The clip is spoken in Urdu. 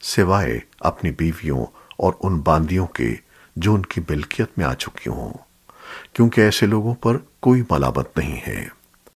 سوائے اپنی بیویوں اور ان باندیوں کے جو ان کی ملکیت میں آ چکی ہوں، کیونکہ ایسے لوگوں پر کوئی ملامت نہیں ہے۔